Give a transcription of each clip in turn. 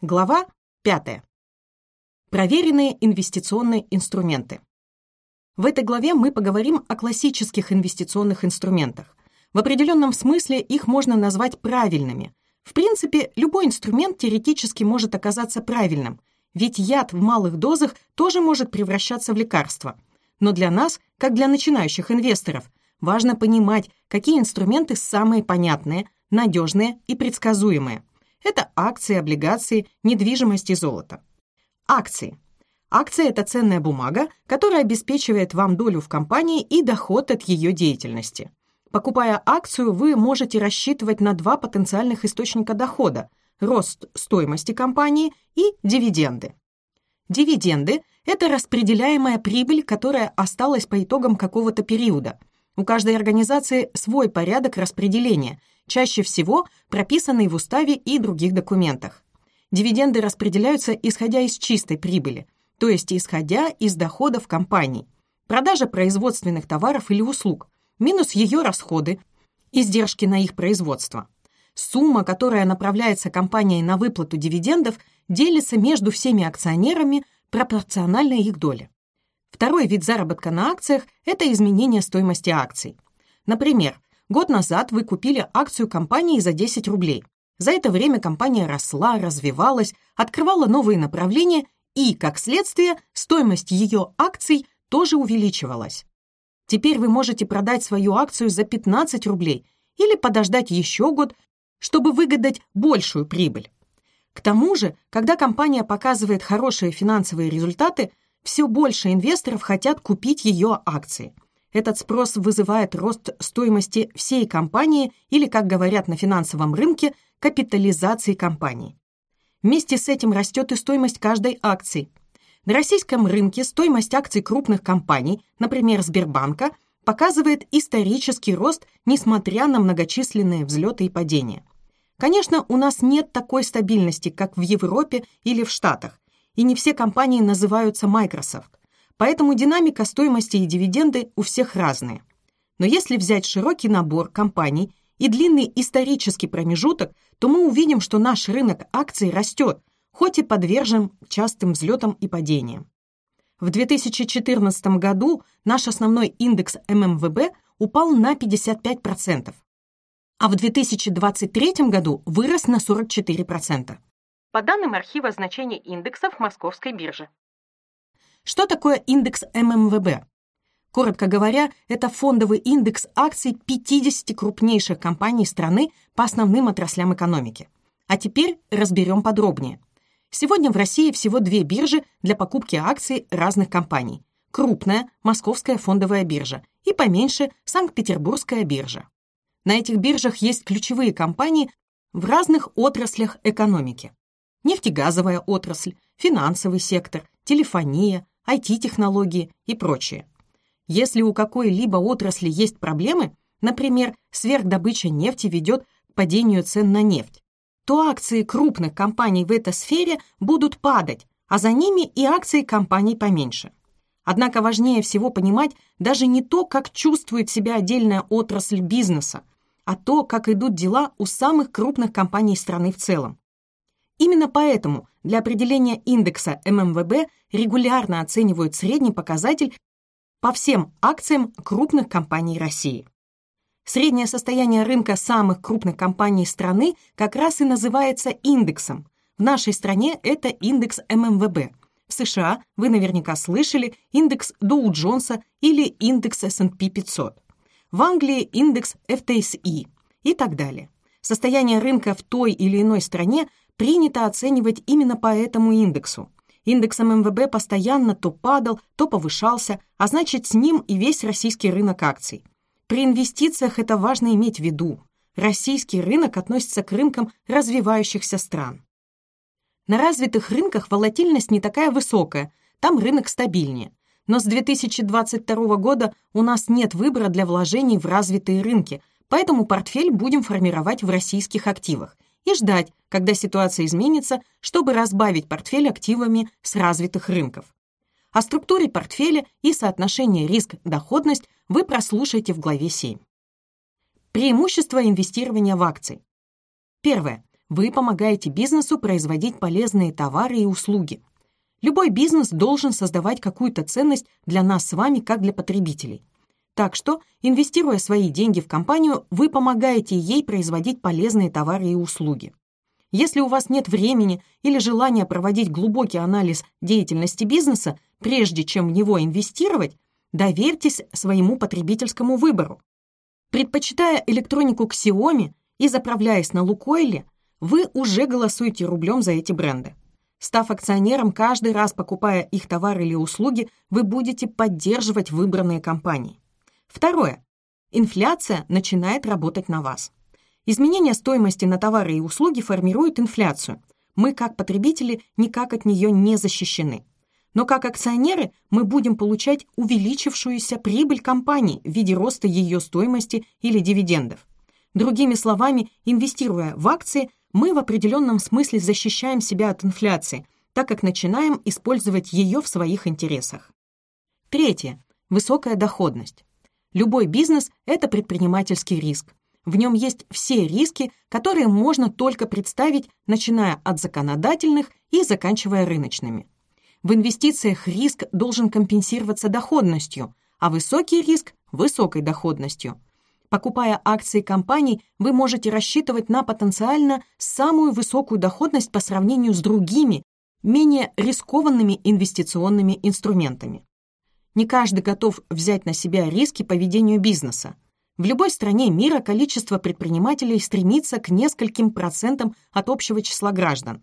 Глава 5. Проверенные инвестиционные инструменты. В этой главе мы поговорим о классических инвестиционных инструментах. В определенном смысле их можно назвать правильными. В принципе, любой инструмент теоретически может оказаться правильным, ведь яд в малых дозах тоже может превращаться в лекарство. Но для нас, как для начинающих инвесторов, важно понимать, какие инструменты самые понятные, надежные и предсказуемые. Это акции, облигации, недвижимость и золото. Акции. Акция – это ценная бумага, которая обеспечивает вам долю в компании и доход от ее деятельности. Покупая акцию, вы можете рассчитывать на два потенциальных источника дохода – рост стоимости компании и дивиденды. Дивиденды – это распределяемая прибыль, которая осталась по итогам какого-то периода. У каждой организации свой порядок распределения, чаще всего прописанный в уставе и других документах. Дивиденды распределяются исходя из чистой прибыли, то есть исходя из доходов компании. Продажа производственных товаров или услуг, минус ее расходы, издержки на их производство. Сумма, которая направляется компанией на выплату дивидендов, делится между всеми акционерами пропорционально их доле. Второй вид заработка на акциях – это изменение стоимости акций. Например, Год назад вы купили акцию компании за 10 рублей. За это время компания росла, развивалась, открывала новые направления и, как следствие, стоимость ее акций тоже увеличивалась. Теперь вы можете продать свою акцию за 15 рублей или подождать еще год, чтобы выгадать большую прибыль. К тому же, когда компания показывает хорошие финансовые результаты, все больше инвесторов хотят купить ее акции – этот спрос вызывает рост стоимости всей компании или, как говорят на финансовом рынке, капитализации компании. Вместе с этим растет и стоимость каждой акции. На российском рынке стоимость акций крупных компаний, например, Сбербанка, показывает исторический рост, несмотря на многочисленные взлеты и падения. Конечно, у нас нет такой стабильности, как в Европе или в Штатах, и не все компании называются Microsoft. Поэтому динамика стоимости и дивиденды у всех разные. Но если взять широкий набор компаний и длинный исторический промежуток, то мы увидим, что наш рынок акций растет, хоть и подвержен частым взлетам и падениям. В 2014 году наш основной индекс ММВБ упал на 55%, а в 2023 году вырос на 44%. По данным архива значений индексов Московской биржи. Что такое индекс ММВБ? Коротко говоря, это фондовый индекс акций 50 крупнейших компаний страны по основным отраслям экономики. А теперь разберем подробнее. Сегодня в России всего две биржи для покупки акций разных компаний. Крупная – Московская фондовая биржа и поменьше – Санкт-Петербургская биржа. На этих биржах есть ключевые компании в разных отраслях экономики. Нефтегазовая отрасль, финансовый сектор, телефония, IT-технологии и прочее. Если у какой-либо отрасли есть проблемы, например, сверхдобыча нефти ведет к падению цен на нефть, то акции крупных компаний в этой сфере будут падать, а за ними и акции компаний поменьше. Однако важнее всего понимать даже не то, как чувствует себя отдельная отрасль бизнеса, а то, как идут дела у самых крупных компаний страны в целом. Именно поэтому для определения индекса ММВБ регулярно оценивают средний показатель по всем акциям крупных компаний России. Среднее состояние рынка самых крупных компаний страны как раз и называется индексом. В нашей стране это индекс ММВБ. В США вы наверняка слышали индекс Доу-Джонса или индекс S&P 500. В Англии индекс FTSE и так далее. Состояние рынка в той или иной стране принято оценивать именно по этому индексу. Индекс ММВБ постоянно то падал, то повышался, а значит, с ним и весь российский рынок акций. При инвестициях это важно иметь в виду. Российский рынок относится к рынкам развивающихся стран. На развитых рынках волатильность не такая высокая, там рынок стабильнее. Но с 2022 года у нас нет выбора для вложений в развитые рынки, поэтому портфель будем формировать в российских активах – и ждать, когда ситуация изменится, чтобы разбавить портфель активами с развитых рынков. О структуре портфеля и соотношении риск-доходность вы прослушаете в главе 7. Преимущество инвестирования в акции. Первое. Вы помогаете бизнесу производить полезные товары и услуги. Любой бизнес должен создавать какую-то ценность для нас с вами, как для потребителей. Так что, инвестируя свои деньги в компанию, вы помогаете ей производить полезные товары и услуги. Если у вас нет времени или желания проводить глубокий анализ деятельности бизнеса, прежде чем в него инвестировать, доверьтесь своему потребительскому выбору. Предпочитая электронику Xiaomi и заправляясь на Лукойле, вы уже голосуете рублем за эти бренды. Став акционером, каждый раз покупая их товары или услуги, вы будете поддерживать выбранные компании. Второе. Инфляция начинает работать на вас. Изменение стоимости на товары и услуги формирует инфляцию. Мы, как потребители, никак от нее не защищены. Но как акционеры мы будем получать увеличившуюся прибыль компании в виде роста ее стоимости или дивидендов. Другими словами, инвестируя в акции, мы в определенном смысле защищаем себя от инфляции, так как начинаем использовать ее в своих интересах. Третье. Высокая доходность. Любой бизнес – это предпринимательский риск. В нем есть все риски, которые можно только представить, начиная от законодательных и заканчивая рыночными. В инвестициях риск должен компенсироваться доходностью, а высокий риск – высокой доходностью. Покупая акции компаний, вы можете рассчитывать на потенциально самую высокую доходность по сравнению с другими, менее рискованными инвестиционными инструментами. Не каждый готов взять на себя риски по ведению бизнеса. В любой стране мира количество предпринимателей стремится к нескольким процентам от общего числа граждан.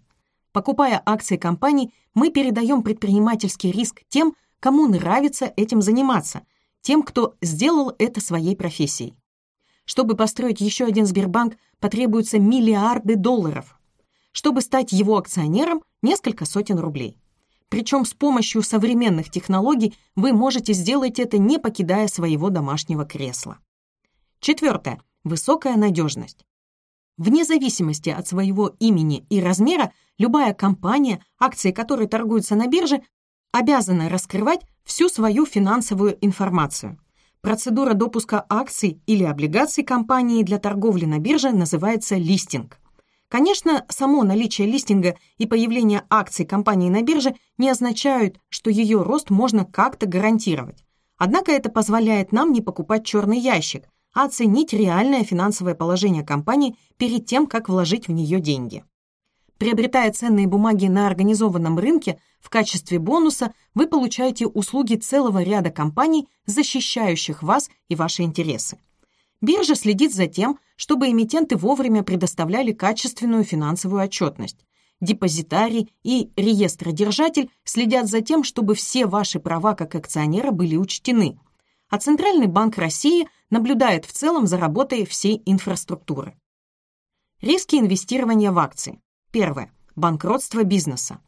Покупая акции компаний, мы передаем предпринимательский риск тем, кому нравится этим заниматься, тем, кто сделал это своей профессией. Чтобы построить еще один Сбербанк, потребуются миллиарды долларов. Чтобы стать его акционером, несколько сотен рублей. Причем с помощью современных технологий вы можете сделать это, не покидая своего домашнего кресла. Четвертое. Высокая надежность. Вне зависимости от своего имени и размера, любая компания, акции которой торгуются на бирже, обязана раскрывать всю свою финансовую информацию. Процедура допуска акций или облигаций компании для торговли на бирже называется листинг. Конечно, само наличие листинга и появление акций компании на бирже не означают, что ее рост можно как-то гарантировать. Однако это позволяет нам не покупать черный ящик, а оценить реальное финансовое положение компании перед тем, как вложить в нее деньги. Приобретая ценные бумаги на организованном рынке, в качестве бонуса вы получаете услуги целого ряда компаний, защищающих вас и ваши интересы. Биржа следит за тем, чтобы эмитенты вовремя предоставляли качественную финансовую отчетность. Депозитарий и реестродержатель следят за тем, чтобы все ваши права как акционера были учтены. А Центральный банк России наблюдает в целом за работой всей инфраструктуры. Риски инвестирования в акции. Первое. Банкротство бизнеса.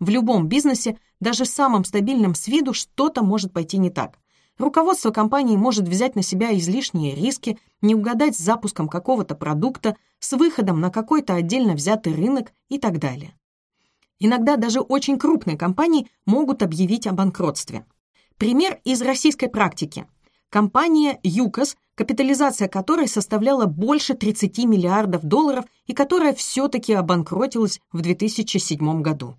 В любом бизнесе, даже самом стабильном с виду, что-то может пойти не так. Руководство компании может взять на себя излишние риски, не угадать с запуском какого-то продукта, с выходом на какой-то отдельно взятый рынок и так далее. Иногда даже очень крупные компании могут объявить о банкротстве. Пример из российской практики. Компания «ЮКОС», капитализация которой составляла больше 30 миллиардов долларов и которая все-таки обанкротилась в 2007 году.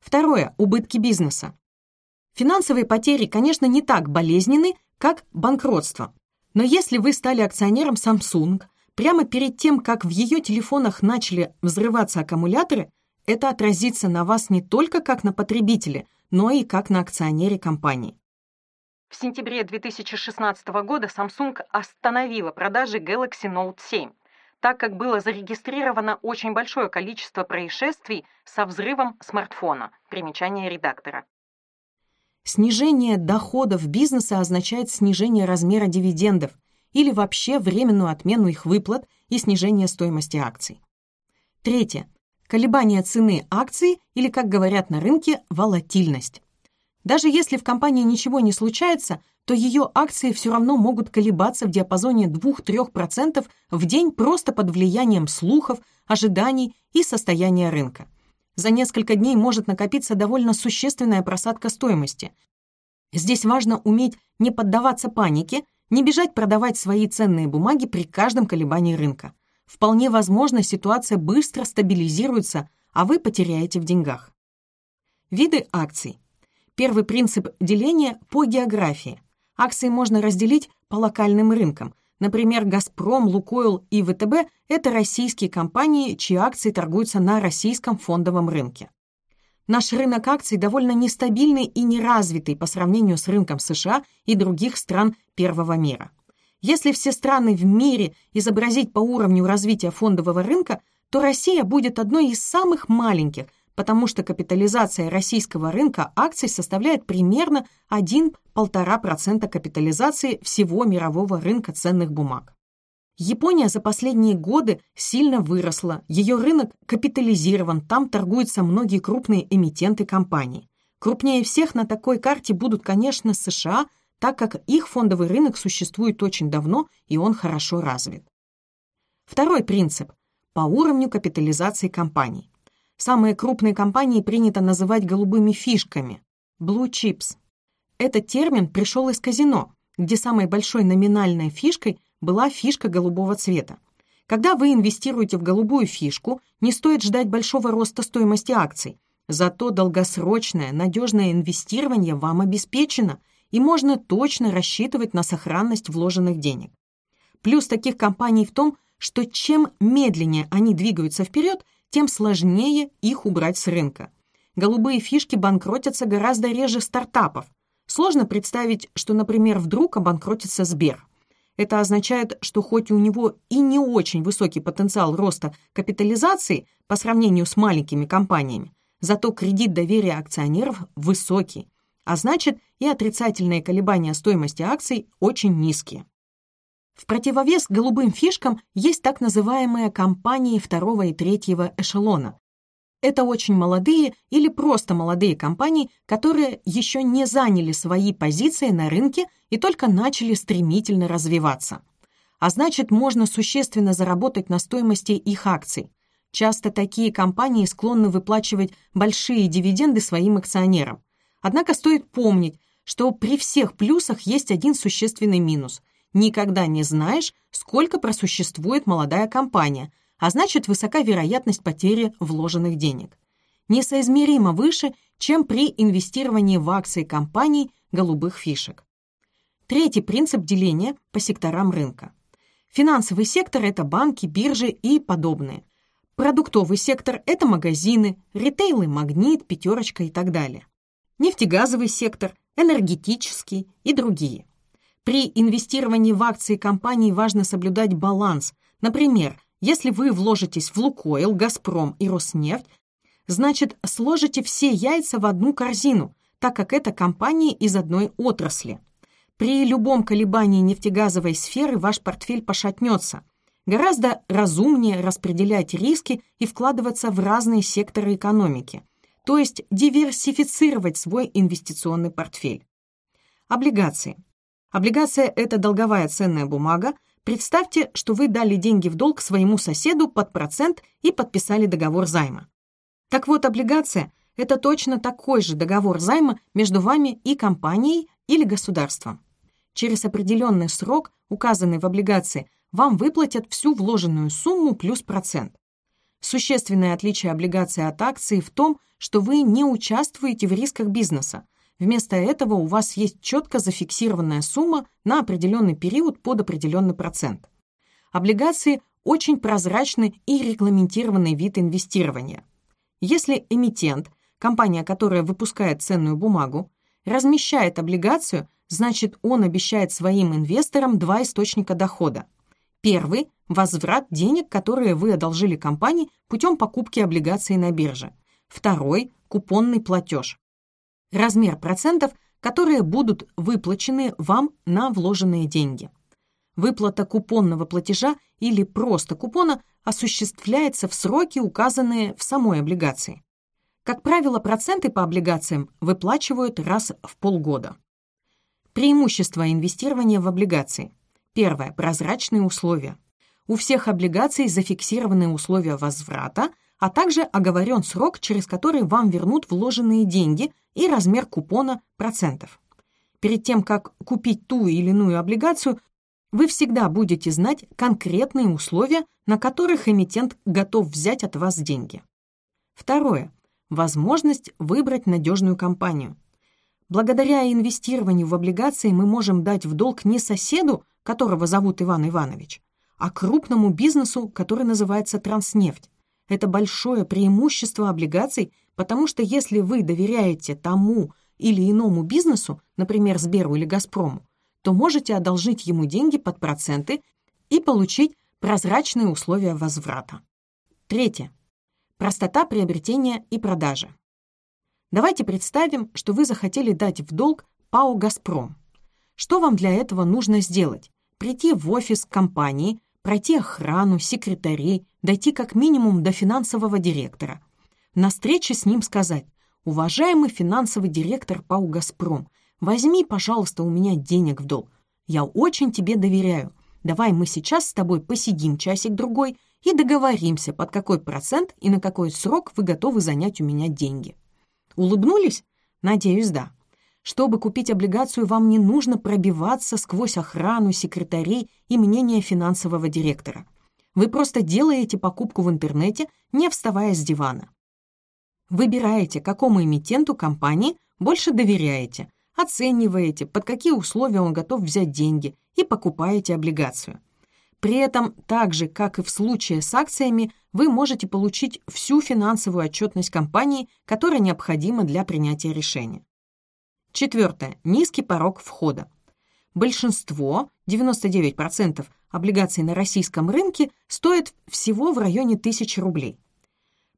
Второе. Убытки бизнеса. Финансовые потери, конечно, не так болезненны, как банкротство. Но если вы стали акционером Samsung прямо перед тем, как в ее телефонах начали взрываться аккумуляторы, это отразится на вас не только как на потребителе, но и как на акционере компании. В сентябре 2016 года Samsung остановила продажи Galaxy Note 7, так как было зарегистрировано очень большое количество происшествий со взрывом смартфона. Примечание редактора. Снижение доходов бизнеса означает снижение размера дивидендов или вообще временную отмену их выплат и снижение стоимости акций. Третье. Колебание цены акций или, как говорят на рынке, волатильность. Даже если в компании ничего не случается, то ее акции все равно могут колебаться в диапазоне 2-3% в день просто под влиянием слухов, ожиданий и состояния рынка за несколько дней может накопиться довольно существенная просадка стоимости. Здесь важно уметь не поддаваться панике, не бежать продавать свои ценные бумаги при каждом колебании рынка. вполне возможно ситуация быстро стабилизируется, а вы потеряете в деньгах. Виды акций. Первый принцип деления по географии. Акции можно разделить по локальным рынкам. Например, «Газпром», «Лукойл» и «ВТБ» — это российские компании, чьи акции торгуются на российском фондовом рынке. Наш рынок акций довольно нестабильный и неразвитый по сравнению с рынком США и других стран первого мира. Если все страны в мире изобразить по уровню развития фондового рынка, то Россия будет одной из самых маленьких, потому что капитализация российского рынка акций составляет примерно 1-1,5% капитализации всего мирового рынка ценных бумаг. Япония за последние годы сильно выросла, ее рынок капитализирован, там торгуются многие крупные эмитенты компаний. Крупнее всех на такой карте будут, конечно, США, так как их фондовый рынок существует очень давно и он хорошо развит. Второй принцип – по уровню капитализации компаний. Самые крупные компании принято называть голубыми фишками – blue chips. Этот термин пришел из казино, где самой большой номинальной фишкой была фишка голубого цвета. Когда вы инвестируете в голубую фишку, не стоит ждать большого роста стоимости акций. Зато долгосрочное, надежное инвестирование вам обеспечено, и можно точно рассчитывать на сохранность вложенных денег. Плюс таких компаний в том, что чем медленнее они двигаются вперед, тем сложнее их убрать с рынка. Голубые фишки банкротятся гораздо реже стартапов. Сложно представить, что, например, вдруг обанкротится Сбер – это означает, что хоть у него и не очень высокий потенциал роста капитализации по сравнению с маленькими компаниями, зато кредит доверия акционеров высокий, а значит и отрицательные колебания стоимости акций очень низкие. В противовес голубым фишкам есть так называемые компании второго и третьего эшелона, это очень молодые или просто молодые компании, которые еще не заняли свои позиции на рынке и только начали стремительно развиваться. А значит, можно существенно заработать на стоимости их акций. Часто такие компании склонны выплачивать большие дивиденды своим акционерам. Однако стоит помнить, что при всех плюсах есть один существенный минус. Никогда не знаешь, сколько просуществует молодая компания – а значит высока вероятность потери вложенных денег. Несоизмеримо выше, чем при инвестировании в акции компаний голубых фишек. Третий принцип деления по секторам рынка. Финансовый сектор – это банки, биржи и подобные. Продуктовый сектор – это магазины, ритейлы, магнит, пятерочка и так далее. Нефтегазовый сектор, энергетический и другие. При инвестировании в акции компаний важно соблюдать баланс. Например, если вы вложитесь в Лукойл, Газпром и Роснефть, значит, сложите все яйца в одну корзину, так как это компании из одной отрасли. При любом колебании нефтегазовой сферы ваш портфель пошатнется. Гораздо разумнее распределять риски и вкладываться в разные секторы экономики, то есть диверсифицировать свой инвестиционный портфель. Облигации. Облигация – это долговая ценная бумага, Представьте, что вы дали деньги в долг своему соседу под процент и подписали договор займа. Так вот, облигация – это точно такой же договор займа между вами и компанией или государством. Через определенный срок, указанный в облигации, вам выплатят всю вложенную сумму плюс процент. Существенное отличие облигации от акции в том, что вы не участвуете в рисках бизнеса, Вместо этого у вас есть четко зафиксированная сумма на определенный период под определенный процент. Облигации – очень прозрачный и регламентированный вид инвестирования. Если эмитент, компания, которая выпускает ценную бумагу, размещает облигацию, значит он обещает своим инвесторам два источника дохода. Первый – возврат денег, которые вы одолжили компании путем покупки облигаций на бирже. Второй – купонный платеж размер процентов, которые будут выплачены вам на вложенные деньги. Выплата купонного платежа или просто купона осуществляется в сроки, указанные в самой облигации. Как правило, проценты по облигациям выплачивают раз в полгода. Преимущество инвестирования в облигации. Первое. Прозрачные условия. У всех облигаций зафиксированы условия возврата, а также оговорен срок, через который вам вернут вложенные деньги и размер купона процентов. Перед тем, как купить ту или иную облигацию, вы всегда будете знать конкретные условия, на которых эмитент готов взять от вас деньги. Второе. Возможность выбрать надежную компанию. Благодаря инвестированию в облигации мы можем дать в долг не соседу, которого зовут Иван Иванович, а крупному бизнесу, который называется «Транснефть». Это большое преимущество облигаций, потому что если вы доверяете тому или иному бизнесу, например, Сберу или Газпрому, то можете одолжить ему деньги под проценты и получить прозрачные условия возврата. Третье. Простота приобретения и продажи. Давайте представим, что вы захотели дать в долг ПАО «Газпром». Что вам для этого нужно сделать? Прийти в офис компании, пройти охрану, секретарей, дойти как минимум до финансового директора. На встрече с ним сказать, «Уважаемый финансовый директор ПАО «Газпром», возьми, пожалуйста, у меня денег в долг. Я очень тебе доверяю. Давай мы сейчас с тобой посидим часик-другой и договоримся, под какой процент и на какой срок вы готовы занять у меня деньги». Улыбнулись? Надеюсь, да. Чтобы купить облигацию, вам не нужно пробиваться сквозь охрану, секретарей и мнение финансового директора. Вы просто делаете покупку в интернете, не вставая с дивана. Выбираете, какому эмитенту компании больше доверяете, оцениваете, под какие условия он готов взять деньги и покупаете облигацию. При этом, так же, как и в случае с акциями, вы можете получить всю финансовую отчетность компании, которая необходима для принятия решения. Четвертое. Низкий порог входа. Большинство, 99% облигаций на российском рынке стоит всего в районе 1000 рублей.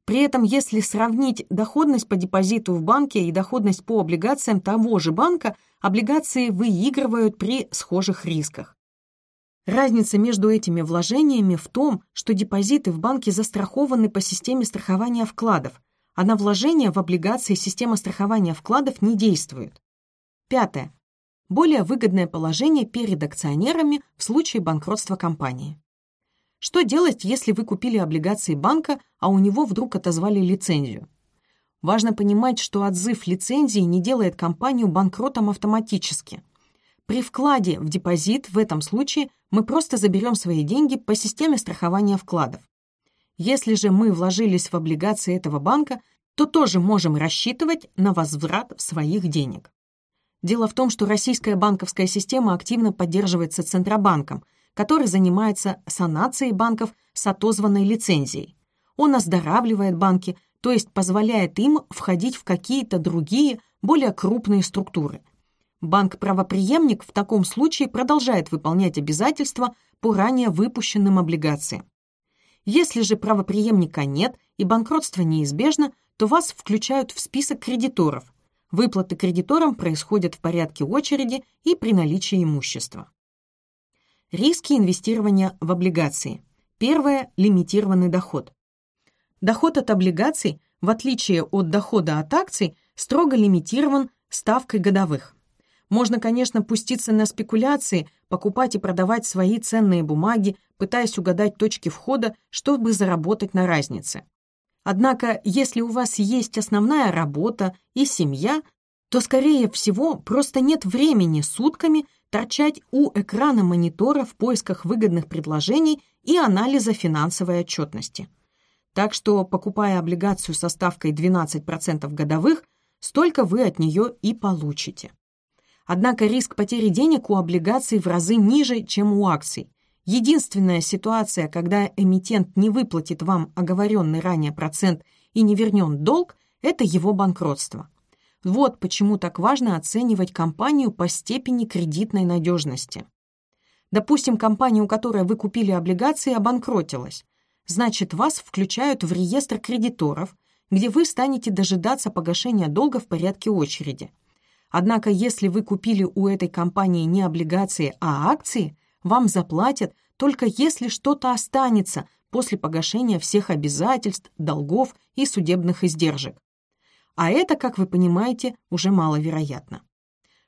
При этом, если сравнить доходность по депозиту в банке и доходность по облигациям того же банка, облигации выигрывают при схожих рисках. Разница между этими вложениями в том, что депозиты в банке застрахованы по системе страхования вкладов, а на вложения в облигации система страхования вкладов не действует. Пятое. Более выгодное положение перед акционерами в случае банкротства компании. Что делать, если вы купили облигации банка, а у него вдруг отозвали лицензию? Важно понимать, что отзыв лицензии не делает компанию банкротом автоматически. При вкладе в депозит в этом случае мы просто заберем свои деньги по системе страхования вкладов. Если же мы вложились в облигации этого банка, то тоже можем рассчитывать на возврат своих денег. Дело в том, что российская банковская система активно поддерживается Центробанком, который занимается санацией банков с отозванной лицензией. Он оздоравливает банки, то есть позволяет им входить в какие-то другие, более крупные структуры – Банк-правоприемник в таком случае продолжает выполнять обязательства по ранее выпущенным облигациям. Если же правоприемника нет и банкротство неизбежно, то вас включают в список кредиторов. Выплаты кредиторам происходят в порядке очереди и при наличии имущества. Риски инвестирования в облигации. Первое – лимитированный доход. Доход от облигаций, в отличие от дохода от акций, строго лимитирован ставкой годовых. Можно, конечно, пуститься на спекуляции, покупать и продавать свои ценные бумаги, пытаясь угадать точки входа, чтобы заработать на разнице. Однако, если у вас есть основная работа и семья, то, скорее всего, просто нет времени сутками торчать у экрана монитора в поисках выгодных предложений и анализа финансовой отчетности. Так что, покупая облигацию со ставкой 12% годовых, столько вы от нее и получите. Однако риск потери денег у облигаций в разы ниже, чем у акций. Единственная ситуация, когда эмитент не выплатит вам оговоренный ранее процент и не вернет долг, это его банкротство. Вот почему так важно оценивать компанию по степени кредитной надежности. Допустим, компания, у которой вы купили облигации, обанкротилась. Значит, вас включают в реестр кредиторов, где вы станете дожидаться погашения долга в порядке очереди. Однако, если вы купили у этой компании не облигации, а акции, вам заплатят только если что-то останется после погашения всех обязательств, долгов и судебных издержек. А это, как вы понимаете, уже маловероятно.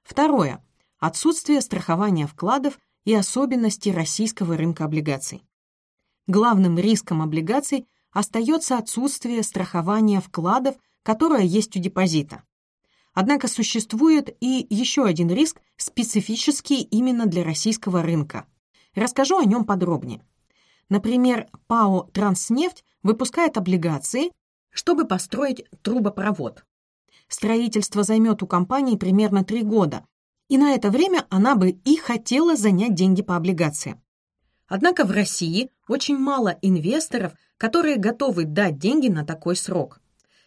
Второе. Отсутствие страхования вкладов и особенности российского рынка облигаций. Главным риском облигаций остается отсутствие страхования вкладов, которое есть у депозита. Однако существует и еще один риск, специфический именно для российского рынка. Расскажу о нем подробнее. Например, ПАО «Транснефть» выпускает облигации, чтобы построить трубопровод. Строительство займет у компании примерно три года, и на это время она бы и хотела занять деньги по облигациям. Однако в России очень мало инвесторов, которые готовы дать деньги на такой срок.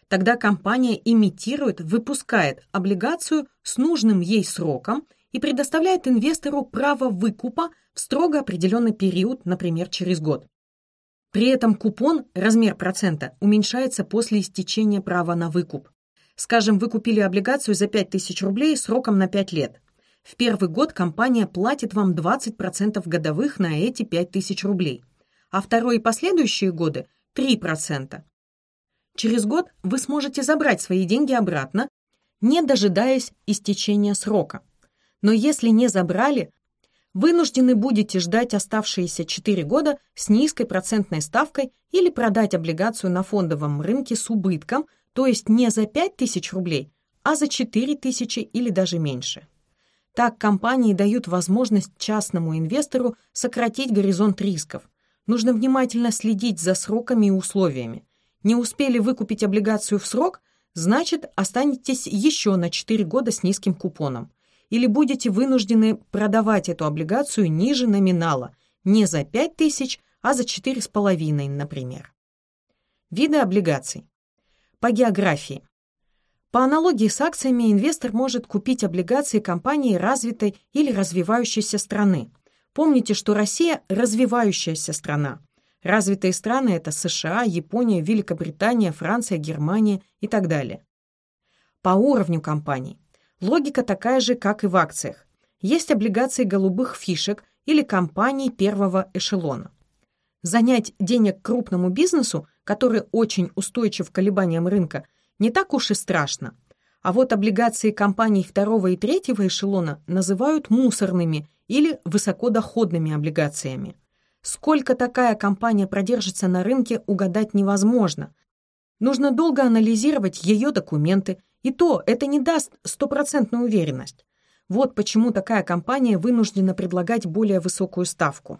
Тогда компания имитирует, выпускает облигацию с нужным ей сроком и предоставляет инвестору право выкупа в строго определенный период, например, через год. При этом купон, размер процента, уменьшается после истечения права на выкуп. Скажем, вы купили облигацию за 5000 рублей сроком на 5 лет. В первый год компания платит вам 20% годовых на эти 5000 рублей, а второй и последующие годы – 3%. Через год вы сможете забрать свои деньги обратно, не дожидаясь истечения срока. Но если не забрали, вынуждены будете ждать оставшиеся 4 года с низкой процентной ставкой или продать облигацию на фондовом рынке с убытком, то есть не за 5 тысяч рублей, а за 4 тысячи или даже меньше. Так компании дают возможность частному инвестору сократить горизонт рисков. Нужно внимательно следить за сроками и условиями. Не успели выкупить облигацию в срок, значит, останетесь еще на 4 года с низким купоном или будете вынуждены продавать эту облигацию ниже номинала, не за 5 тысяч, а за 4,5, например. Виды облигаций. По географии. По аналогии с акциями инвестор может купить облигации компании развитой или развивающейся страны. Помните, что Россия – развивающаяся страна. Развитые страны – это США, Япония, Великобритания, Франция, Германия и так далее. По уровню компаний. Логика такая же, как и в акциях. Есть облигации голубых фишек или компаний первого эшелона. Занять денег крупному бизнесу, который очень устойчив к колебаниям рынка, не так уж и страшно. А вот облигации компаний второго и третьего эшелона называют мусорными или высокодоходными облигациями. Сколько такая компания продержится на рынке, угадать невозможно. Нужно долго анализировать ее документы, и то это не даст стопроцентную уверенность. Вот почему такая компания вынуждена предлагать более высокую ставку.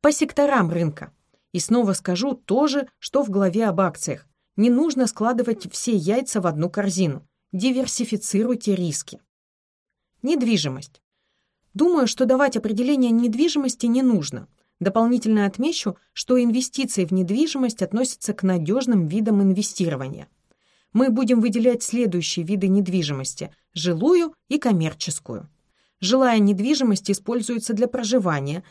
По секторам рынка. И снова скажу то же, что в главе об акциях. Не нужно складывать все яйца в одну корзину. Диверсифицируйте риски. Недвижимость. Думаю, что давать определение недвижимости не нужно. Дополнительно отмечу, что инвестиции в недвижимость относятся к надежным видам инвестирования мы будем выделять следующие виды недвижимости – жилую и коммерческую. Жилая недвижимость используется для проживания,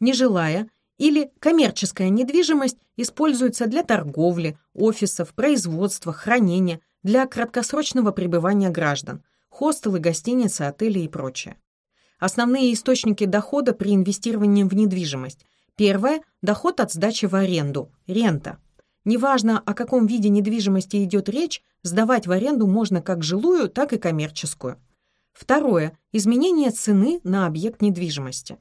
нежилая или коммерческая недвижимость используется для торговли, офисов, производства, хранения, для краткосрочного пребывания граждан, хостелы, гостиницы, отели и прочее. Основные источники дохода при инвестировании в недвижимость. Первое – доход от сдачи в аренду, рента. Неважно, о каком виде недвижимости идет речь, сдавать в аренду можно как жилую, так и коммерческую. Второе – изменение цены на объект недвижимости.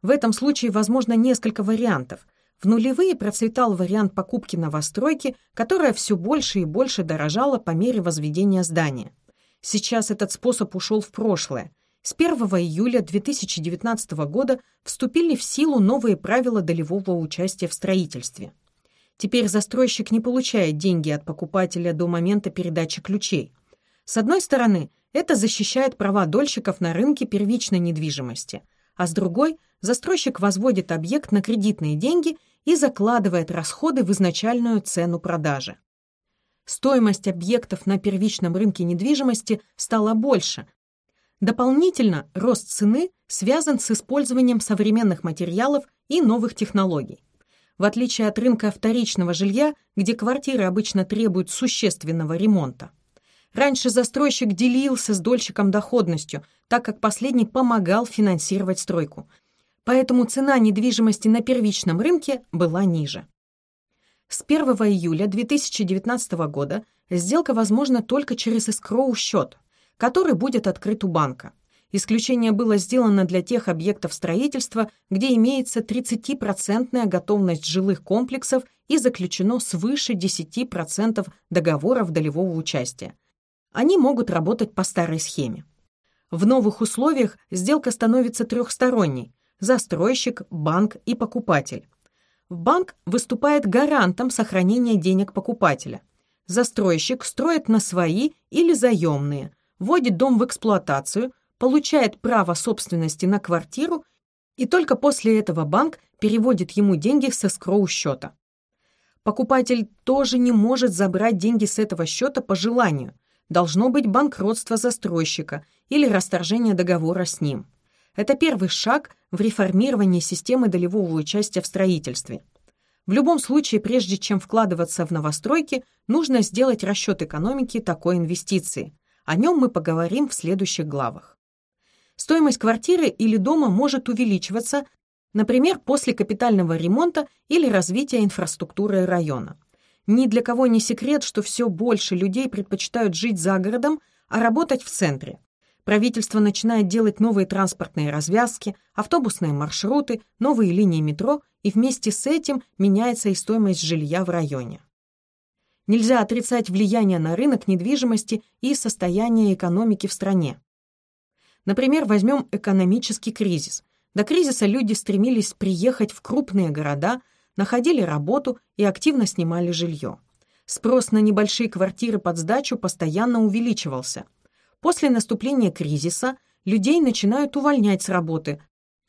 В этом случае возможно несколько вариантов. В нулевые процветал вариант покупки новостройки, которая все больше и больше дорожала по мере возведения здания. Сейчас этот способ ушел в прошлое. С 1 июля 2019 года вступили в силу новые правила долевого участия в строительстве – Теперь застройщик не получает деньги от покупателя до момента передачи ключей. С одной стороны, это защищает права дольщиков на рынке первичной недвижимости, а с другой, застройщик возводит объект на кредитные деньги и закладывает расходы в изначальную цену продажи. Стоимость объектов на первичном рынке недвижимости стала больше. Дополнительно рост цены связан с использованием современных материалов и новых технологий в отличие от рынка вторичного жилья, где квартиры обычно требуют существенного ремонта. Раньше застройщик делился с дольщиком доходностью, так как последний помогал финансировать стройку. Поэтому цена недвижимости на первичном рынке была ниже. С 1 июля 2019 года сделка возможна только через эскроу-счет, который будет открыт у банка. Исключение было сделано для тех объектов строительства, где имеется 30% готовность жилых комплексов и заключено свыше 10% договоров долевого участия. Они могут работать по старой схеме. В новых условиях сделка становится трехсторонней – застройщик, банк и покупатель. банк выступает гарантом сохранения денег покупателя. Застройщик строит на свои или заемные, вводит дом в эксплуатацию, получает право собственности на квартиру и только после этого банк переводит ему деньги с эскроу счета. Покупатель тоже не может забрать деньги с этого счета по желанию. Должно быть банкротство застройщика или расторжение договора с ним. Это первый шаг в реформировании системы долевого участия в строительстве. В любом случае, прежде чем вкладываться в новостройки, нужно сделать расчет экономики такой инвестиции. О нем мы поговорим в следующих главах. Стоимость квартиры или дома может увеличиваться, например, после капитального ремонта или развития инфраструктуры района. Ни для кого не секрет, что все больше людей предпочитают жить за городом, а работать в центре. Правительство начинает делать новые транспортные развязки, автобусные маршруты, новые линии метро, и вместе с этим меняется и стоимость жилья в районе. Нельзя отрицать влияние на рынок недвижимости и состояние экономики в стране. Например, возьмем экономический кризис. До кризиса люди стремились приехать в крупные города, находили работу и активно снимали жилье. Спрос на небольшие квартиры под сдачу постоянно увеличивался – После наступления кризиса людей начинают увольнять с работы,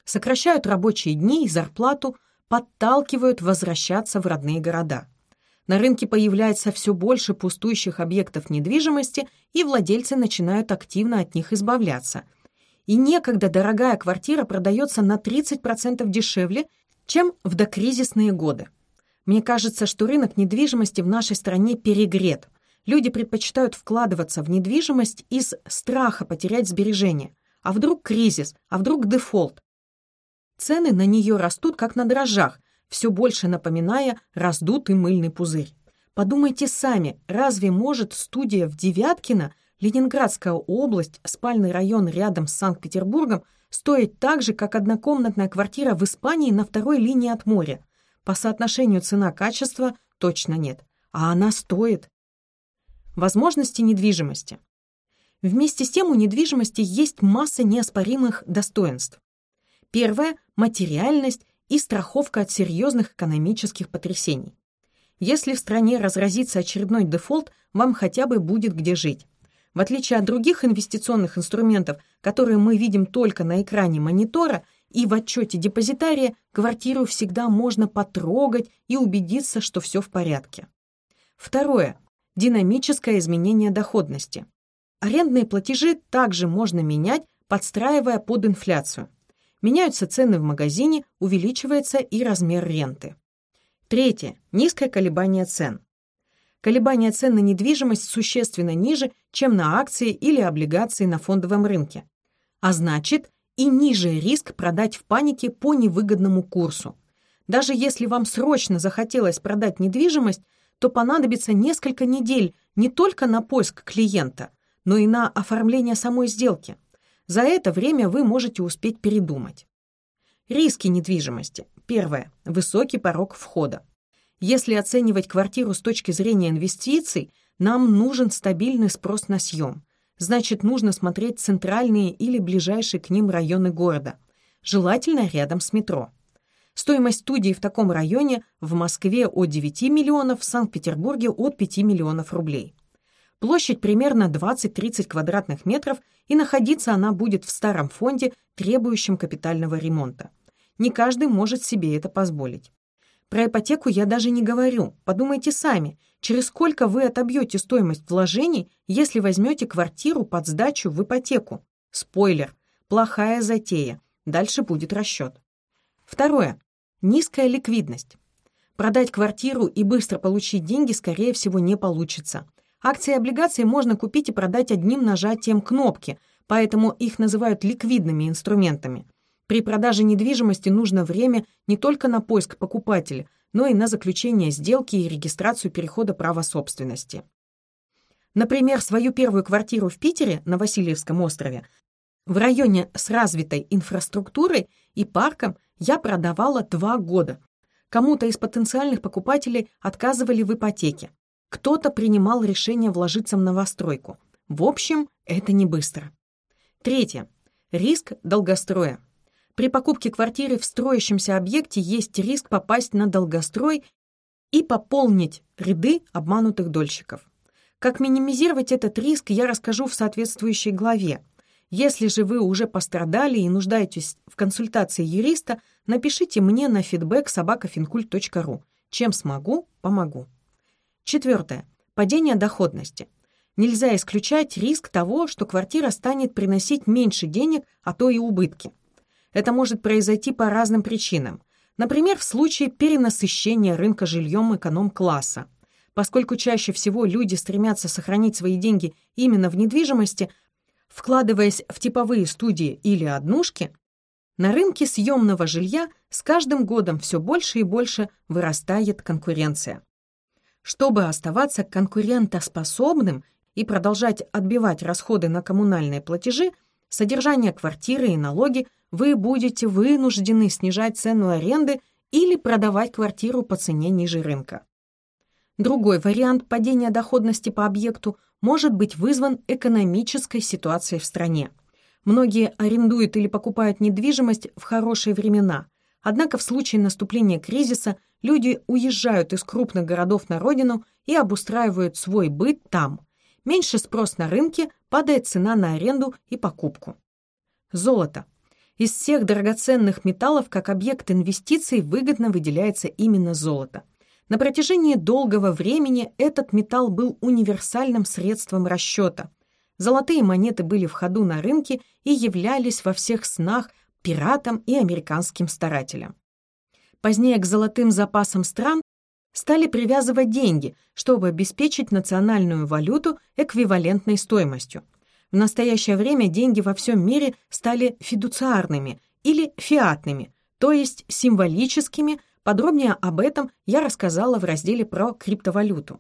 сокращают рабочие дни и зарплату, подталкивают возвращаться в родные города. На рынке появляется все больше пустующих объектов недвижимости, и владельцы начинают активно от них избавляться. И некогда дорогая квартира продается на 30% дешевле, чем в докризисные годы. Мне кажется, что рынок недвижимости в нашей стране перегрет. Люди предпочитают вкладываться в недвижимость из страха потерять сбережения. А вдруг кризис, а вдруг дефолт? Цены на нее растут, как на дрожжах, все больше напоминая раздутый мыльный пузырь. Подумайте сами, разве может студия в Девяткино, Ленинградская область, спальный район рядом с Санкт-Петербургом, стоить так же, как однокомнатная квартира в Испании на второй линии от моря? По соотношению цена-качество точно нет. А она стоит. Возможности недвижимости. Вместе с тем у недвижимости есть масса неоспоримых достоинств. Первое – материальность и страховка от серьезных экономических потрясений. Если в стране разразится очередной дефолт, вам хотя бы будет где жить. В отличие от других инвестиционных инструментов, которые мы видим только на экране монитора и в отчете депозитария, квартиру всегда можно потрогать и убедиться, что все в порядке. Второе динамическое изменение доходности. Арендные платежи также можно менять, подстраивая под инфляцию. Меняются цены в магазине, увеличивается и размер ренты. Третье. Низкое колебание цен. Колебания цен на недвижимость существенно ниже, чем на акции или облигации на фондовом рынке. А значит, и ниже риск продать в панике по невыгодному курсу. Даже если вам срочно захотелось продать недвижимость, то понадобится несколько недель не только на поиск клиента, но и на оформление самой сделки. За это время вы можете успеть передумать. Риски недвижимости. Первое. Высокий порог входа. Если оценивать квартиру с точки зрения инвестиций, нам нужен стабильный спрос на съем. Значит, нужно смотреть центральные или ближайшие к ним районы города. Желательно рядом с метро. Стоимость студии в таком районе в Москве от 9 миллионов, в Санкт-Петербурге от 5 миллионов рублей. Площадь примерно 20-30 квадратных метров, и находиться она будет в старом фонде, требующем капитального ремонта. Не каждый может себе это позволить. Про ипотеку я даже не говорю. Подумайте сами, через сколько вы отобьете стоимость вложений, если возьмете квартиру под сдачу в ипотеку. Спойлер. Плохая затея. Дальше будет расчет. Второе. Низкая ликвидность. Продать квартиру и быстро получить деньги, скорее всего, не получится. Акции и облигации можно купить и продать одним нажатием кнопки, поэтому их называют ликвидными инструментами. При продаже недвижимости нужно время не только на поиск покупателя, но и на заключение сделки и регистрацию перехода права собственности. Например, свою первую квартиру в Питере на Васильевском острове в районе с развитой инфраструктурой и парком я продавала два года. Кому-то из потенциальных покупателей отказывали в ипотеке. Кто-то принимал решение вложиться в новостройку. В общем, это не быстро. Третье. Риск долгостроя. При покупке квартиры в строящемся объекте есть риск попасть на долгострой и пополнить ряды обманутых дольщиков. Как минимизировать этот риск, я расскажу в соответствующей главе. Если же вы уже пострадали и нуждаетесь в консультации юриста, напишите мне на feedback собакафинкульт.ру. Чем смогу, помогу. Четвертое. Падение доходности. Нельзя исключать риск того, что квартира станет приносить меньше денег, а то и убытки. Это может произойти по разным причинам. Например, в случае перенасыщения рынка жильем эконом-класса. Поскольку чаще всего люди стремятся сохранить свои деньги именно в недвижимости, вкладываясь в типовые студии или однушки, на рынке съемного жилья с каждым годом все больше и больше вырастает конкуренция. Чтобы оставаться конкурентоспособным и продолжать отбивать расходы на коммунальные платежи, содержание квартиры и налоги, вы будете вынуждены снижать цену аренды или продавать квартиру по цене ниже рынка. Другой вариант падения доходности по объекту может быть вызван экономической ситуацией в стране. Многие арендуют или покупают недвижимость в хорошие времена, однако в случае наступления кризиса люди уезжают из крупных городов на родину и обустраивают свой быт там. Меньше спрос на рынке, падает цена на аренду и покупку. Золото. Из всех драгоценных металлов как объект инвестиций выгодно выделяется именно золото – на протяжении долгого времени этот металл был универсальным средством расчета. Золотые монеты были в ходу на рынке и являлись во всех снах пиратам и американским старателям. Позднее к золотым запасам стран стали привязывать деньги, чтобы обеспечить национальную валюту эквивалентной стоимостью. В настоящее время деньги во всем мире стали фидуциарными или фиатными, то есть символическими, Подробнее об этом я рассказала в разделе про криптовалюту.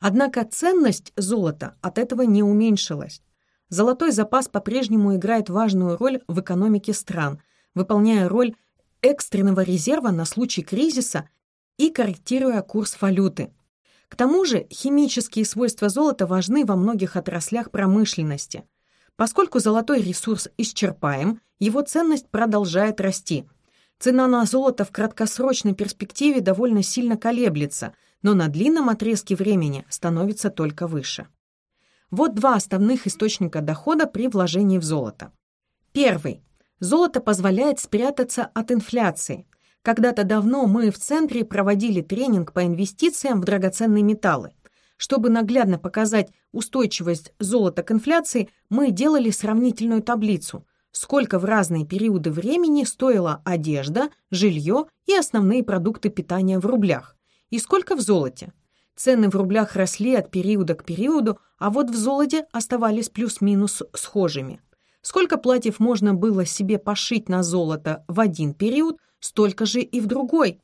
Однако ценность золота от этого не уменьшилась. Золотой запас по-прежнему играет важную роль в экономике стран, выполняя роль экстренного резерва на случай кризиса и корректируя курс валюты. К тому же химические свойства золота важны во многих отраслях промышленности. Поскольку золотой ресурс исчерпаем, его ценность продолжает расти – Цена на золото в краткосрочной перспективе довольно сильно колеблется, но на длинном отрезке времени становится только выше. Вот два основных источника дохода при вложении в золото. Первый. Золото позволяет спрятаться от инфляции. Когда-то давно мы в центре проводили тренинг по инвестициям в драгоценные металлы. Чтобы наглядно показать устойчивость золота к инфляции, мы делали сравнительную таблицу – сколько в разные периоды времени стоила одежда, жилье и основные продукты питания в рублях, и сколько в золоте. Цены в рублях росли от периода к периоду, а вот в золоте оставались плюс-минус схожими. Сколько платьев можно было себе пошить на золото в один период, столько же и в другой.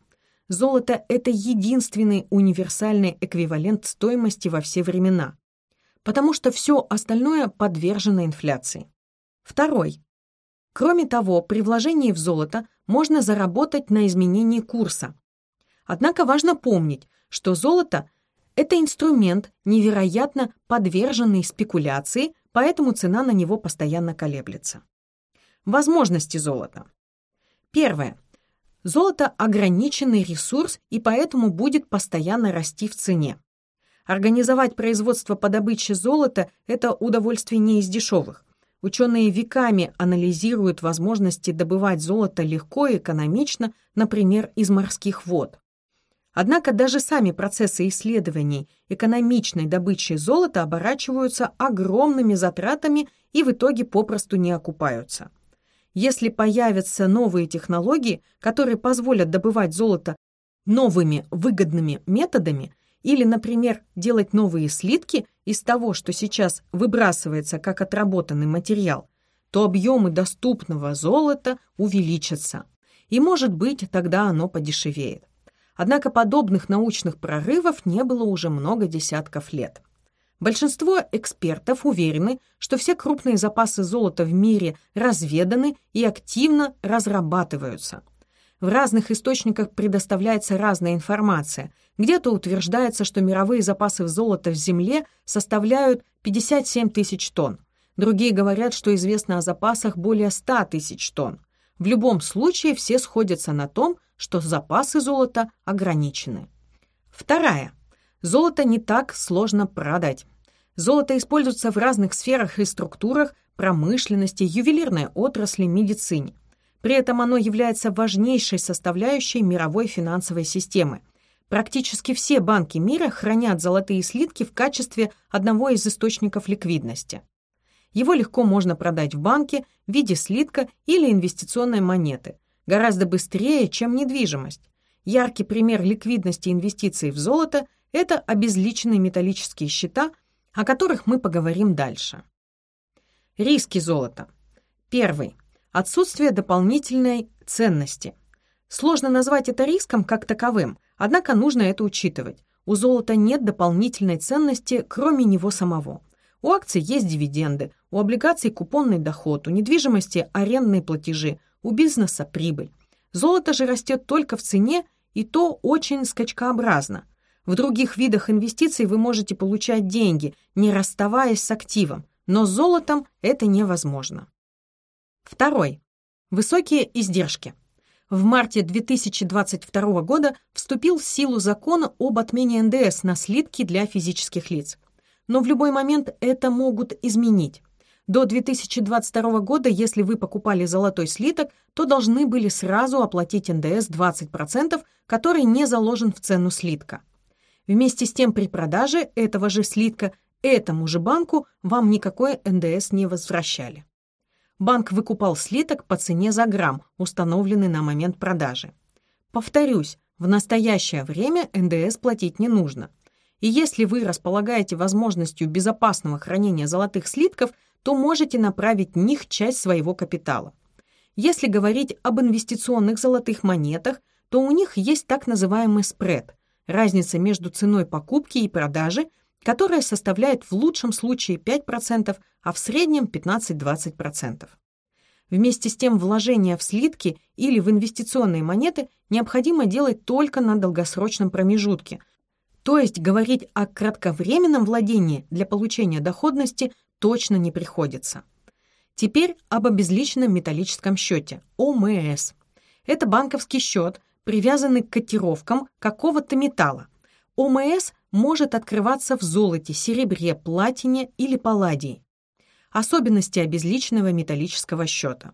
Золото – это единственный универсальный эквивалент стоимости во все времена, потому что все остальное подвержено инфляции. Второй. Кроме того, при вложении в золото можно заработать на изменении курса. Однако важно помнить, что золото – это инструмент, невероятно подверженный спекуляции, поэтому цена на него постоянно колеблется. Возможности золота. Первое. Золото – ограниченный ресурс и поэтому будет постоянно расти в цене. Организовать производство по добыче золота – это удовольствие не из дешевых. Ученые веками анализируют возможности добывать золото легко и экономично, например, из морских вод. Однако даже сами процессы исследований экономичной добычи золота оборачиваются огромными затратами и в итоге попросту не окупаются. Если появятся новые технологии, которые позволят добывать золото новыми выгодными методами, или, например, делать новые слитки из того, что сейчас выбрасывается как отработанный материал, то объемы доступного золота увеличатся. И, может быть, тогда оно подешевеет. Однако подобных научных прорывов не было уже много десятков лет. Большинство экспертов уверены, что все крупные запасы золота в мире разведаны и активно разрабатываются – в разных источниках предоставляется разная информация. Где-то утверждается, что мировые запасы золота в Земле составляют 57 тысяч тонн. Другие говорят, что известно о запасах более 100 тысяч тонн. В любом случае все сходятся на том, что запасы золота ограничены. Вторая. Золото не так сложно продать. Золото используется в разных сферах и структурах промышленности, ювелирной отрасли, медицине. При этом оно является важнейшей составляющей мировой финансовой системы. Практически все банки мира хранят золотые слитки в качестве одного из источников ликвидности. Его легко можно продать в банке в виде слитка или инвестиционной монеты, гораздо быстрее, чем недвижимость. Яркий пример ликвидности инвестиций в золото – это обезличенные металлические счета, о которых мы поговорим дальше. Риски золота. Первый. Отсутствие дополнительной ценности. Сложно назвать это риском как таковым, однако нужно это учитывать. У золота нет дополнительной ценности, кроме него самого. У акций есть дивиденды, у облигаций купонный доход, у недвижимости арендные платежи, у бизнеса прибыль. Золото же растет только в цене, и то очень скачкообразно. В других видах инвестиций вы можете получать деньги, не расставаясь с активом, но с золотом это невозможно. Второй. Высокие издержки. В марте 2022 года вступил в силу закон об отмене НДС на слитки для физических лиц но в любой момент это могут изменить. До 2022 года, если вы покупали золотой слиток, то должны были сразу оплатить НДС 20%, который не заложен в цену слитка. Вместе с тем при продаже этого же слитка этому же банку вам никакой НДС не возвращали. Банк выкупал слиток по цене за грамм, установленный на момент продажи. Повторюсь, в настоящее время НДС платить не нужно. И если вы располагаете возможностью безопасного хранения золотых слитков, то можете направить в них часть своего капитала. Если говорить об инвестиционных золотых монетах, то у них есть так называемый спред – разница между ценой покупки и продажи, которая составляет в лучшем случае 5%, а в среднем 15-20%. Вместе с тем вложения в слитки или в инвестиционные монеты необходимо делать только на долгосрочном промежутке, то есть говорить о кратковременном владении для получения доходности точно не приходится. Теперь об обезличенном металлическом счете, ОМС. Это банковский счет, привязанный к котировкам какого-то металла. ОМС может открываться в золоте, серебре, платине или палладии. Особенности обезличенного металлического счета.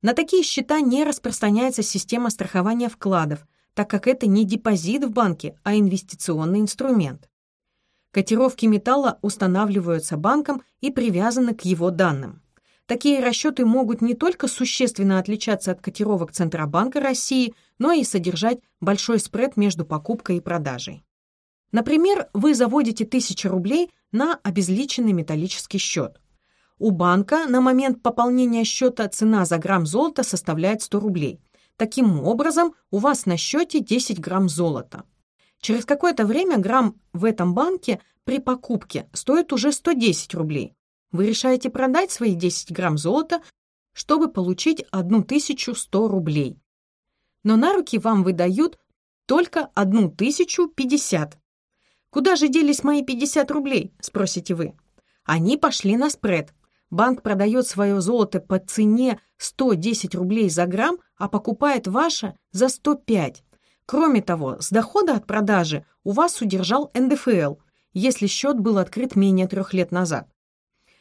На такие счета не распространяется система страхования вкладов, так как это не депозит в банке, а инвестиционный инструмент. Котировки металла устанавливаются банком и привязаны к его данным. Такие расчеты могут не только существенно отличаться от котировок Центробанка России, но и содержать большой спред между покупкой и продажей. Например, вы заводите 1000 рублей на обезличенный металлический счет. У банка на момент пополнения счета цена за грамм золота составляет 100 рублей – Таким образом, у вас на счете 10 грамм золота. Через какое-то время грамм в этом банке при покупке стоит уже 110 рублей. Вы решаете продать свои 10 грамм золота, чтобы получить 1100 рублей. Но на руки вам выдают только 1050. Куда же делись мои 50 рублей, спросите вы? Они пошли на спред. Банк продает свое золото по цене 110 рублей за грамм, а покупает ваше за 105. Кроме того, с дохода от продажи у вас удержал НДФЛ, если счет был открыт менее трех лет назад.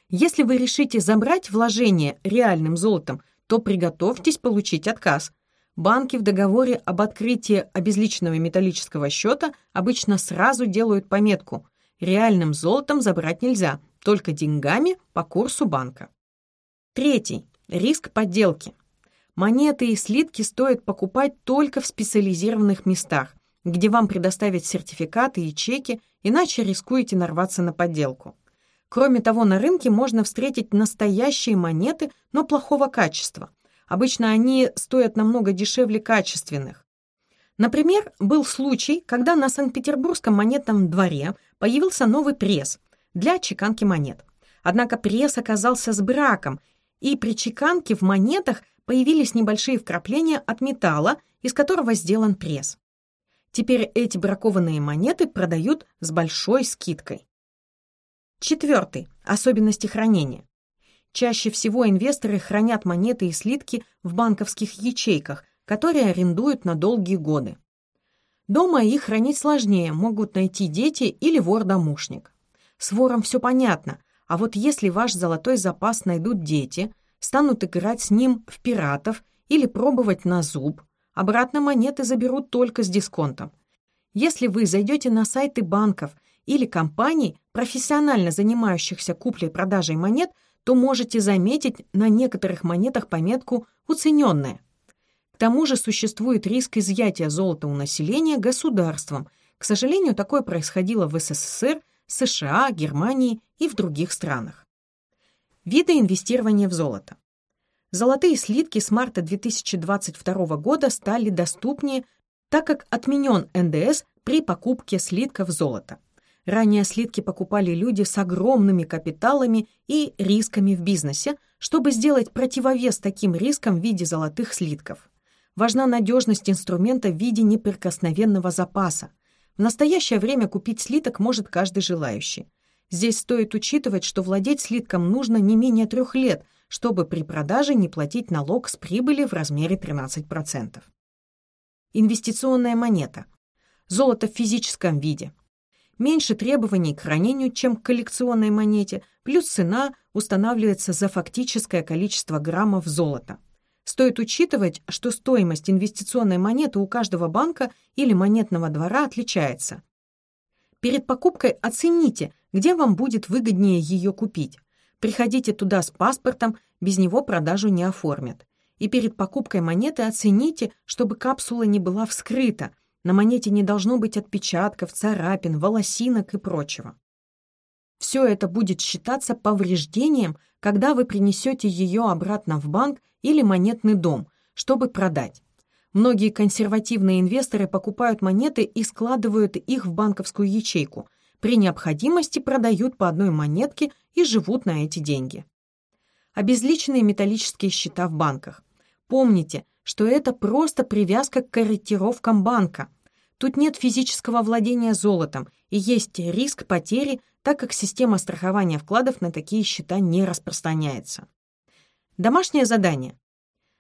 Если вы решите забрать вложение реальным золотом, то приготовьтесь получить отказ. Банки в договоре об открытии обезличенного металлического счета обычно сразу делают пометку «реальным золотом забрать нельзя, только деньгами по курсу банка». Третий. Риск подделки. Монеты и слитки стоит покупать только в специализированных местах, где вам предоставят сертификаты и чеки, иначе рискуете нарваться на подделку. Кроме того, на рынке можно встретить настоящие монеты, но плохого качества. Обычно они стоят намного дешевле качественных. Например, был случай, когда на Санкт-Петербургском монетном дворе появился новый пресс для чеканки монет. Однако пресс оказался с браком, и при чеканке в монетах появились небольшие вкрапления от металла, из которого сделан пресс. Теперь эти бракованные монеты продают с большой скидкой. Четвертый. Особенности хранения. Чаще всего инвесторы хранят монеты и слитки в банковских ячейках, которые арендуют на долгие годы. Дома их хранить сложнее, могут найти дети или вор-домушник. С вором все понятно, а вот если ваш золотой запас найдут дети, станут играть с ним в пиратов или пробовать на зуб, обратно монеты заберут только с дисконтом. Если вы зайдете на сайты банков или компаний, профессионально занимающихся куплей-продажей монет, то можете заметить на некоторых монетах пометку «уцененная». К тому же существует риск изъятия золота у населения государством. К сожалению, такое происходило в СССР, США, Германии и в других странах. Виды инвестирования в золото. Золотые слитки с марта 2022 года стали доступнее, так как отменен НДС при покупке слитков золота. Ранее слитки покупали люди с огромными капиталами и рисками в бизнесе, чтобы сделать противовес таким рискам в виде золотых слитков. Важна надежность инструмента в виде неприкосновенного запаса. В настоящее время купить слиток может каждый желающий. Здесь стоит учитывать, что владеть слитком нужно не менее трех лет, чтобы при продаже не платить налог с прибыли в размере 13%. Инвестиционная монета. Золото в физическом виде – меньше требований к хранению, чем к коллекционной монете, плюс цена устанавливается за фактическое количество граммов золота. Стоит учитывать, что стоимость инвестиционной монеты у каждого банка или монетного двора отличается. Перед покупкой оцените, где вам будет выгоднее ее купить. Приходите туда с паспортом, без него продажу не оформят. И перед покупкой монеты оцените, чтобы капсула не была вскрыта – на монете не должно быть отпечатков, царапин, волосинок и прочего. Все это будет считаться повреждением, когда вы принесете ее обратно в банк или монетный дом, чтобы продать. Многие консервативные инвесторы покупают монеты и складывают их в банковскую ячейку. При необходимости продают по одной монетке и живут на эти деньги. Обезличенные металлические счета в банках. Помните, что это просто привязка к корректировкам банка. Тут нет физического владения золотом и есть риск потери, так как система страхования вкладов на такие счета не распространяется. Домашнее задание.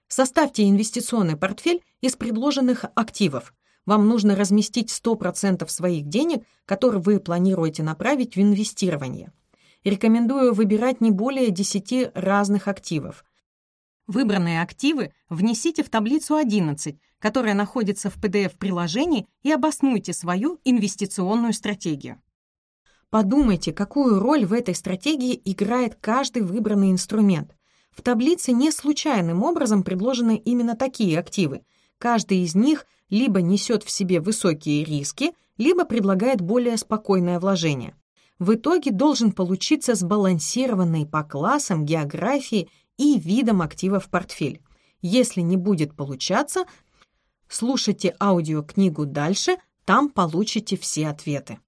Составьте инвестиционный портфель из предложенных активов. Вам нужно разместить 100% своих денег, которые вы планируете направить в инвестирование. Рекомендую выбирать не более 10 разных активов. Выбранные активы внесите в таблицу 11, которая находится в PDF-приложении, и обоснуйте свою инвестиционную стратегию. Подумайте, какую роль в этой стратегии играет каждый выбранный инструмент. В таблице не случайным образом предложены именно такие активы. Каждый из них либо несет в себе высокие риски, либо предлагает более спокойное вложение. В итоге должен получиться сбалансированный по классам, географии и видом актива в портфель. Если не будет получаться, слушайте аудиокнигу дальше, там получите все ответы.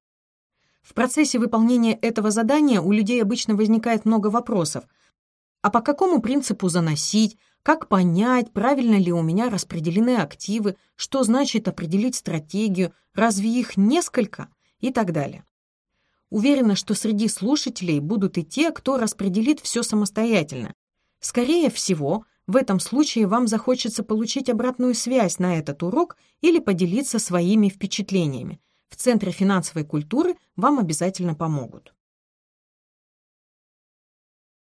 В процессе выполнения этого задания у людей обычно возникает много вопросов. А по какому принципу заносить? Как понять, правильно ли у меня распределены активы? Что значит определить стратегию? Разве их несколько? И так далее. Уверена, что среди слушателей будут и те, кто распределит все самостоятельно. Скорее всего, в этом случае вам захочется получить обратную связь на этот урок или поделиться своими впечатлениями. В Центре финансовой культуры вам обязательно помогут.